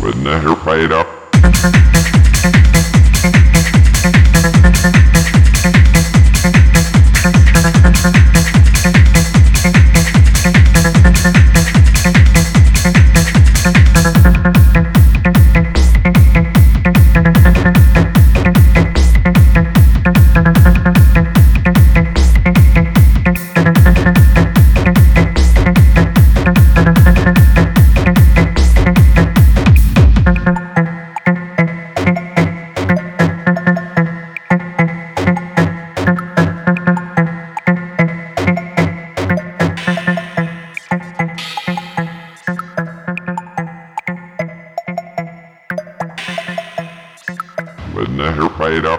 Wouldn't that her right up? with the radar.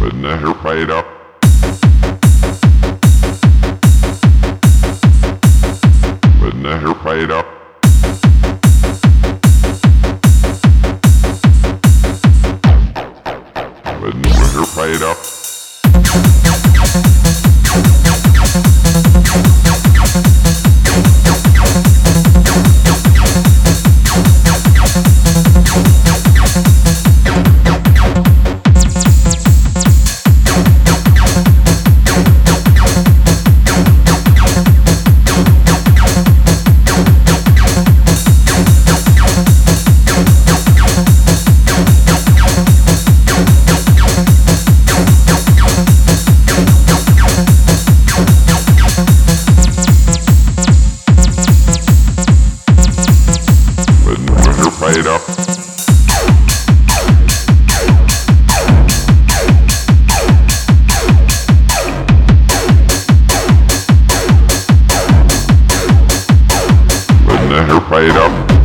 With the radar. With the radar. Damn.